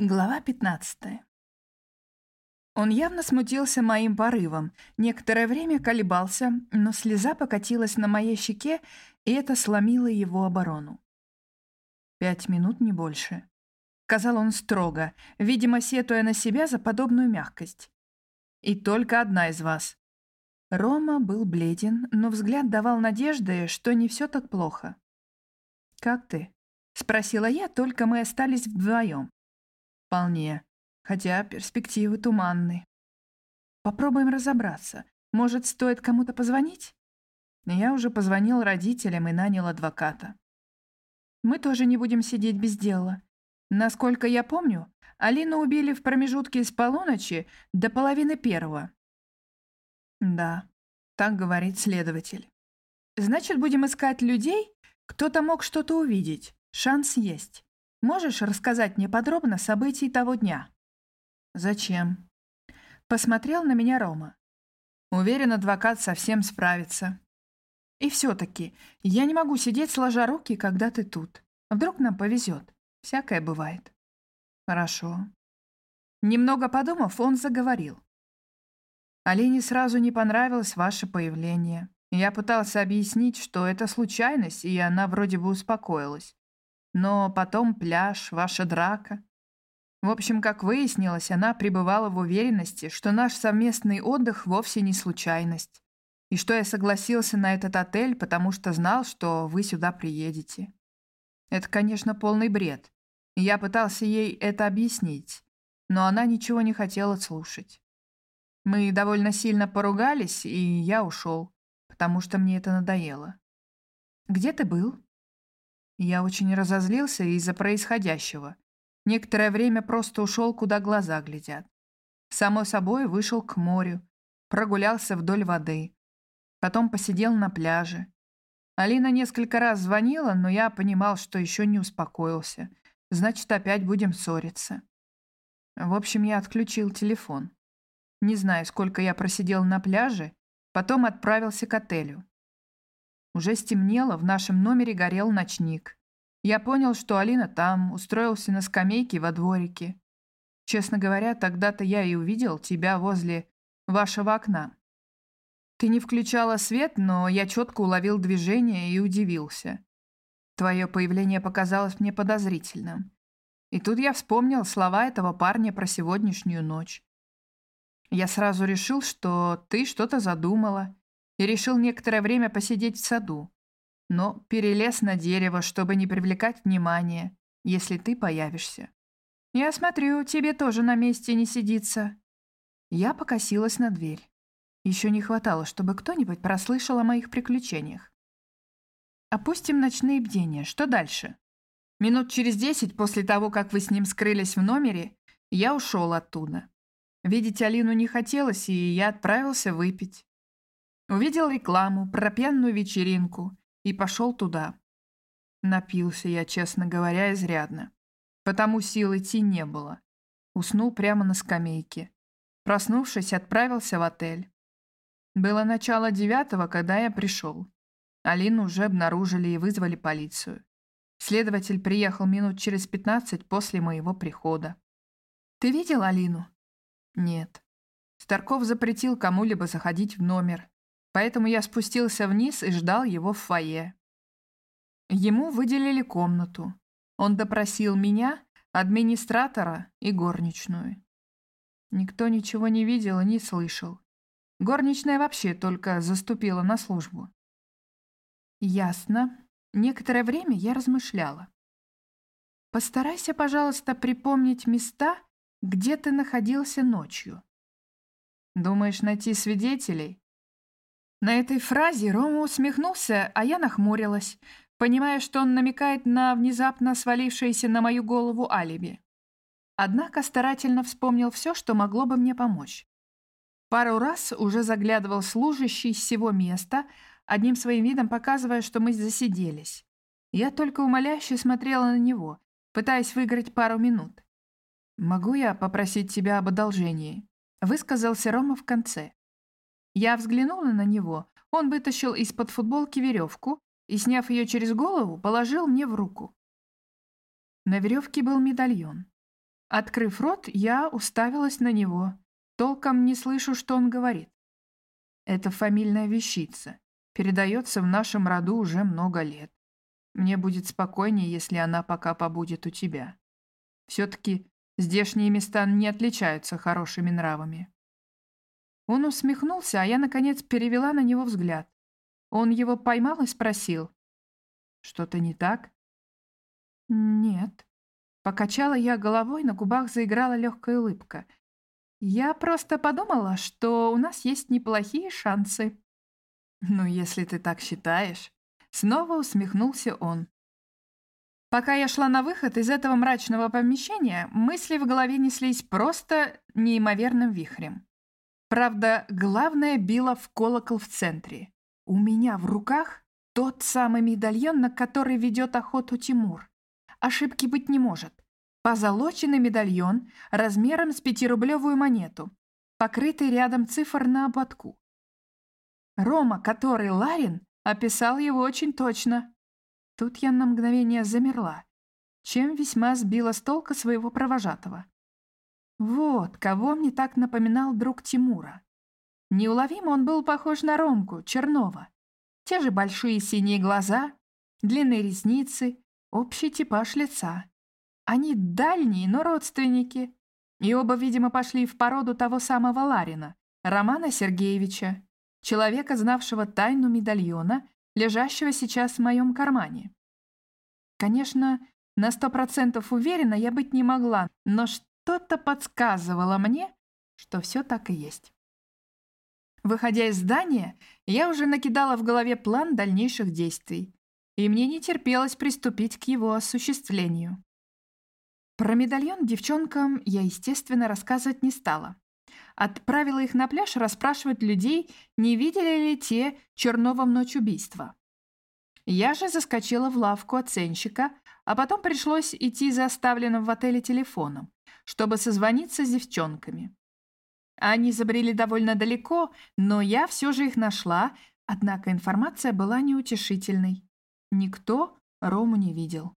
Глава 15. Он явно смутился моим порывом, некоторое время колебался, но слеза покатилась на моей щеке, и это сломило его оборону. «Пять минут, не больше», — сказал он строго, видимо, сетуя на себя за подобную мягкость. «И только одна из вас». Рома был бледен, но взгляд давал надежды, что не все так плохо. «Как ты?» — спросила я, только мы остались вдвоем. Вполне. Хотя перспективы туманны. Попробуем разобраться. Может, стоит кому-то позвонить? Я уже позвонил родителям и нанял адвоката. Мы тоже не будем сидеть без дела. Насколько я помню, Алину убили в промежутке с полуночи до половины первого. Да, так говорит следователь. Значит, будем искать людей, кто-то мог что-то увидеть. Шанс есть. Можешь рассказать мне подробно событий того дня?» «Зачем?» Посмотрел на меня Рома. Уверен, адвокат совсем справится. И все-таки я не могу сидеть сложа руки, когда ты тут. Вдруг нам повезет. Всякое бывает. Хорошо. Немного подумав, он заговорил. Алине сразу не понравилось ваше появление. Я пытался объяснить, что это случайность, и она вроде бы успокоилась. Но потом пляж, ваша драка. В общем, как выяснилось, она пребывала в уверенности, что наш совместный отдых вовсе не случайность, и что я согласился на этот отель, потому что знал, что вы сюда приедете. Это, конечно, полный бред. Я пытался ей это объяснить, но она ничего не хотела слушать. Мы довольно сильно поругались, и я ушел, потому что мне это надоело. «Где ты был?» Я очень разозлился из-за происходящего. Некоторое время просто ушел, куда глаза глядят. Само собой, вышел к морю, прогулялся вдоль воды. Потом посидел на пляже. Алина несколько раз звонила, но я понимал, что еще не успокоился. Значит, опять будем ссориться. В общем, я отключил телефон. Не знаю, сколько я просидел на пляже, потом отправился к отелю. Уже стемнело, в нашем номере горел ночник. Я понял, что Алина там, устроился на скамейке во дворике. Честно говоря, тогда-то я и увидел тебя возле вашего окна. Ты не включала свет, но я четко уловил движение и удивился. Твое появление показалось мне подозрительным. И тут я вспомнил слова этого парня про сегодняшнюю ночь. Я сразу решил, что ты что-то задумала, и решил некоторое время посидеть в саду, но перелез на дерево, чтобы не привлекать внимания, если ты появишься. Я смотрю, тебе тоже на месте не сидится. Я покосилась на дверь. Еще не хватало, чтобы кто-нибудь прослышал о моих приключениях. Опустим ночные бдения. Что дальше? Минут через десять после того, как вы с ним скрылись в номере, я ушел оттуда. Видеть Алину не хотелось, и я отправился выпить. Увидел рекламу про пьяную вечеринку и пошел туда. Напился я, честно говоря, изрядно. Потому сил идти не было. Уснул прямо на скамейке. Проснувшись, отправился в отель. Было начало девятого, когда я пришел. Алину уже обнаружили и вызвали полицию. Следователь приехал минут через пятнадцать после моего прихода. «Ты видел Алину?» «Нет». Старков запретил кому-либо заходить в номер, поэтому я спустился вниз и ждал его в фойе. Ему выделили комнату. Он допросил меня, администратора и горничную. Никто ничего не видел и не слышал. Горничная вообще только заступила на службу. Ясно. Некоторое время я размышляла. Постарайся, пожалуйста, припомнить места, где ты находился ночью. Думаешь найти свидетелей? На этой фразе Рома усмехнулся, а я нахмурилась, понимая, что он намекает на внезапно свалившееся на мою голову алиби. Однако старательно вспомнил все, что могло бы мне помочь. Пару раз уже заглядывал служащий с всего места, одним своим видом показывая, что мы засиделись. Я только умоляюще смотрела на него, пытаясь выиграть пару минут. «Могу я попросить тебя об одолжении?» — высказался Рома в конце. Я взглянула на него. Он вытащил из-под футболки веревку и, сняв ее через голову, положил мне в руку. На веревке был медальон. Открыв рот, я уставилась на него. Толком не слышу, что он говорит. Это фамильная вещица. Передается в нашем роду уже много лет. Мне будет спокойнее, если она пока побудет у тебя. Все-таки здешние места не отличаются хорошими нравами. Он усмехнулся, а я, наконец, перевела на него взгляд. Он его поймал и спросил. «Что-то не так?» «Нет». Покачала я головой, на губах заиграла легкая улыбка. «Я просто подумала, что у нас есть неплохие шансы». «Ну, если ты так считаешь...» Снова усмехнулся он. Пока я шла на выход из этого мрачного помещения, мысли в голове неслись просто неимоверным вихрем. Правда, главное било в колокол в центре. У меня в руках тот самый медальон, на который ведет охоту Тимур. Ошибки быть не может. Позолоченный медальон размером с пятирублевую монету, покрытый рядом цифр на ободку. Рома, который Ларин, описал его очень точно. Тут я на мгновение замерла, чем весьма сбила с толка своего провожатого. Вот, кого мне так напоминал друг Тимура. Неуловимо он был похож на Ромку, Чернова. Те же большие синие глаза, длинные ресницы, общий типаж лица. Они дальние, но родственники. И оба, видимо, пошли в породу того самого Ларина, Романа Сергеевича, человека, знавшего тайну медальона, лежащего сейчас в моем кармане. Конечно, на сто процентов уверена я быть не могла, но что-то подсказывало мне, что все так и есть. Выходя из здания, я уже накидала в голове план дальнейших действий, и мне не терпелось приступить к его осуществлению. Про медальон девчонкам я, естественно, рассказывать не стала. Отправила их на пляж расспрашивать людей, не видели ли те Чернова в ночь убийства. Я же заскочила в лавку оценщика, а потом пришлось идти за оставленным в отеле телефоном, чтобы созвониться с девчонками. Они забрели довольно далеко, но я все же их нашла, однако информация была неутешительной. Никто Рому не видел.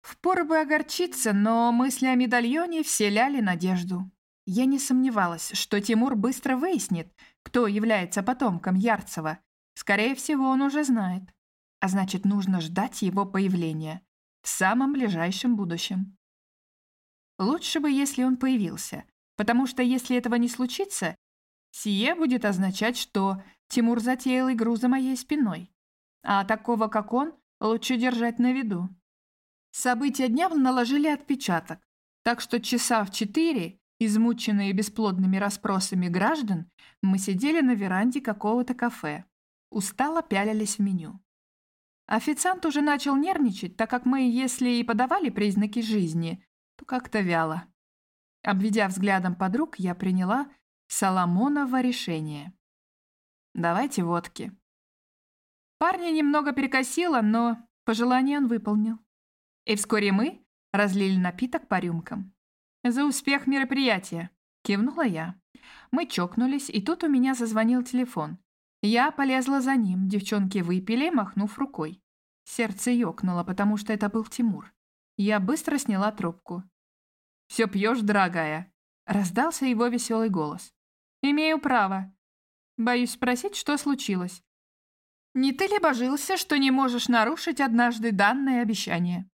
Впору бы огорчиться, но мысли о медальоне вселяли надежду. Я не сомневалась, что Тимур быстро выяснит, кто является потомком Ярцева. Скорее всего, он уже знает. А значит, нужно ждать его появления в самом ближайшем будущем. Лучше бы, если он появился, потому что если этого не случится, сие будет означать, что Тимур затеял игру за моей спиной. А такого, как он, лучше держать на виду. События дня наложили отпечаток, так что часа в четыре, измученные бесплодными расспросами граждан, мы сидели на веранде какого-то кафе. Устало пялились в меню. Официант уже начал нервничать, так как мы, если и подавали признаки жизни, то как-то вяло. Обведя взглядом подруг, я приняла Соломоново решение. «Давайте водки». Парня немного перекосило, но пожелание он выполнил. И вскоре мы разлили напиток по рюмкам. «За успех мероприятия!» — кивнула я. Мы чокнулись, и тут у меня зазвонил телефон. Я полезла за ним, девчонки выпили, махнув рукой. Сердце ёкнуло, потому что это был Тимур. Я быстро сняла трубку. «Все пьешь, дорогая?» Раздался его веселый голос. «Имею право. Боюсь спросить, что случилось. Не ты ли божился, что не можешь нарушить однажды данное обещание?»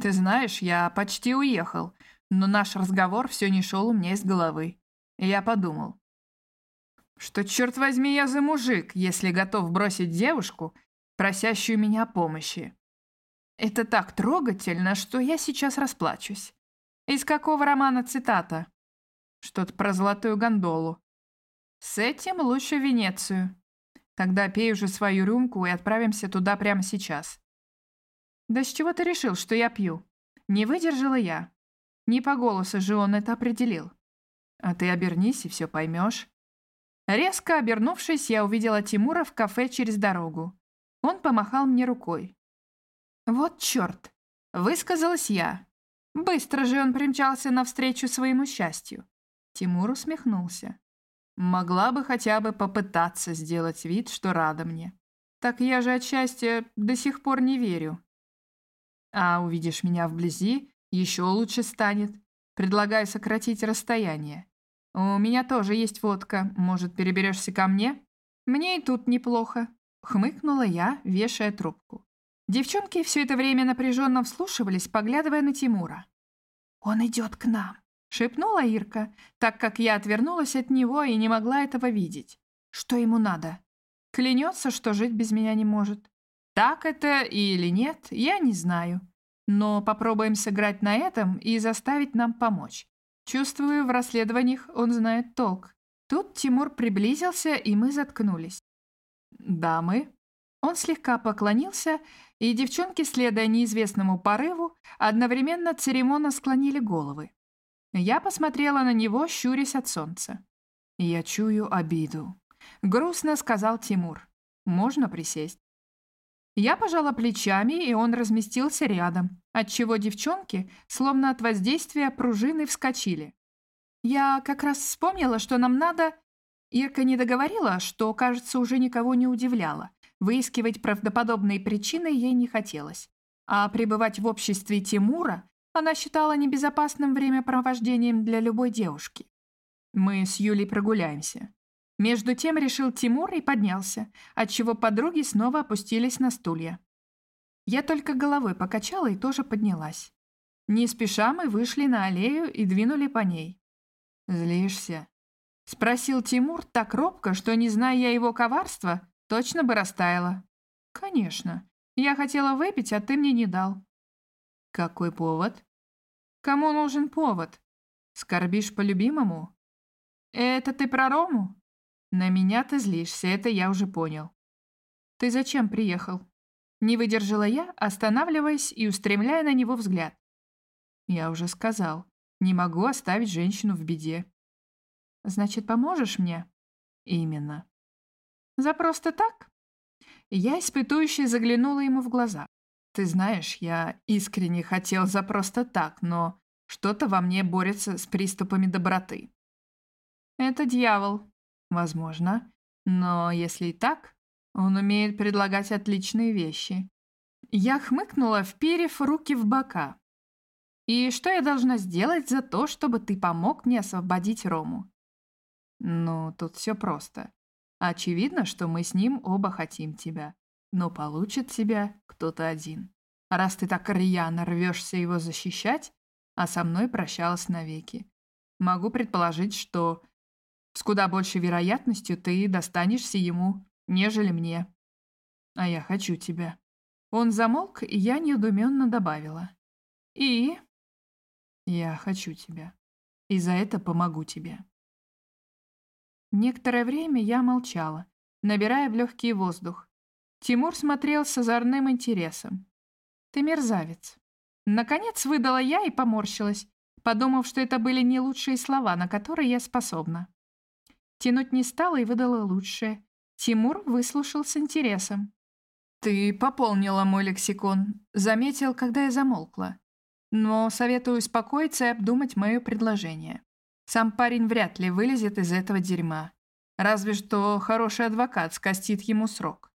«Ты знаешь, я почти уехал, но наш разговор все не шел у меня из головы. Я подумал, что, черт возьми, я за мужик, если готов бросить девушку, просящую меня помощи. Это так трогательно, что я сейчас расплачусь. Из какого романа цитата? Что-то про золотую гондолу. С этим лучше Венецию. Тогда пей уже свою рюмку и отправимся туда прямо сейчас. Да с чего ты решил, что я пью? Не выдержала я. Не по голосу же он это определил. А ты обернись и все поймешь. Резко обернувшись, я увидела Тимура в кафе через дорогу. Он помахал мне рукой. «Вот черт!» — высказалась я. Быстро же он примчался навстречу своему счастью. Тимур усмехнулся. «Могла бы хотя бы попытаться сделать вид, что рада мне. Так я же от счастья до сих пор не верю. А увидишь меня вблизи, еще лучше станет. Предлагаю сократить расстояние. У меня тоже есть водка. Может, переберешься ко мне? Мне и тут неплохо. Хмыкнула я, вешая трубку. Девчонки все это время напряженно вслушивались, поглядывая на Тимура. «Он идет к нам», — шепнула Ирка, так как я отвернулась от него и не могла этого видеть. «Что ему надо?» Клянется, что жить без меня не может. Так это или нет, я не знаю. Но попробуем сыграть на этом и заставить нам помочь. Чувствую, в расследованиях он знает толк. Тут Тимур приблизился, и мы заткнулись. «Дамы?» Он слегка поклонился, и девчонки, следуя неизвестному порыву, одновременно церемонно склонили головы. Я посмотрела на него, щурясь от солнца. «Я чую обиду», — грустно сказал Тимур. «Можно присесть?» Я пожала плечами, и он разместился рядом, отчего девчонки, словно от воздействия пружины, вскочили. Я как раз вспомнила, что нам надо... Ирка не договорила, что, кажется, уже никого не удивляло. Выискивать правдоподобные причины ей не хотелось. А пребывать в обществе Тимура она считала небезопасным времяпровождением для любой девушки. Мы с Юлей прогуляемся. Между тем решил Тимур и поднялся, отчего подруги снова опустились на стулья. Я только головой покачала и тоже поднялась. Не спеша мы вышли на аллею и двинули по ней. «Злишься?» — спросил Тимур так робко, что, не зная я его коварства, точно бы растаяла. «Конечно. Я хотела выпить, а ты мне не дал». «Какой повод?» «Кому нужен повод? Скорбишь по любимому?» «Это ты про Рому?» «На меня ты злишься, это я уже понял». «Ты зачем приехал?» Не выдержала я, останавливаясь и устремляя на него взгляд. «Я уже сказал, не могу оставить женщину в беде». «Значит, поможешь мне?» «Именно». «За просто так?» Я испытующе заглянула ему в глаза. «Ты знаешь, я искренне хотел за просто так, но что-то во мне борется с приступами доброты». «Это дьявол», возможно. Но если и так, он умеет предлагать отличные вещи. Я хмыкнула, вперев руки в бока. «И что я должна сделать за то, чтобы ты помог мне освободить Рому?» «Ну, тут все просто. Очевидно, что мы с ним оба хотим тебя, но получит тебя кто-то один. Раз ты так рьяно рвешься его защищать, а со мной прощалась навеки. Могу предположить, что с куда большей вероятностью ты достанешься ему, нежели мне. А я хочу тебя». Он замолк, и я недуменно добавила. «И?» «Я хочу тебя. И за это помогу тебе». Некоторое время я молчала, набирая в легкий воздух. Тимур смотрел с озорным интересом. «Ты мерзавец». Наконец выдала я и поморщилась, подумав, что это были не лучшие слова, на которые я способна. Тянуть не стала и выдала лучшее. Тимур выслушал с интересом. «Ты пополнила мой лексикон», — заметил, когда я замолкла. «Но советую успокоиться и обдумать мое предложение. Сам парень вряд ли вылезет из этого дерьма. Разве что хороший адвокат скостит ему срок.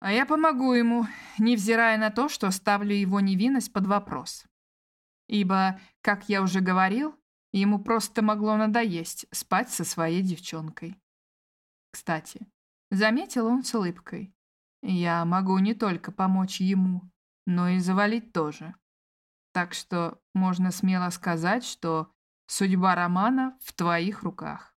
А я помогу ему, невзирая на то, что ставлю его невинность под вопрос. Ибо, как я уже говорил, Ему просто могло надоесть спать со своей девчонкой. Кстати, заметил он с улыбкой. Я могу не только помочь ему, но и завалить тоже. Так что можно смело сказать, что судьба Романа в твоих руках.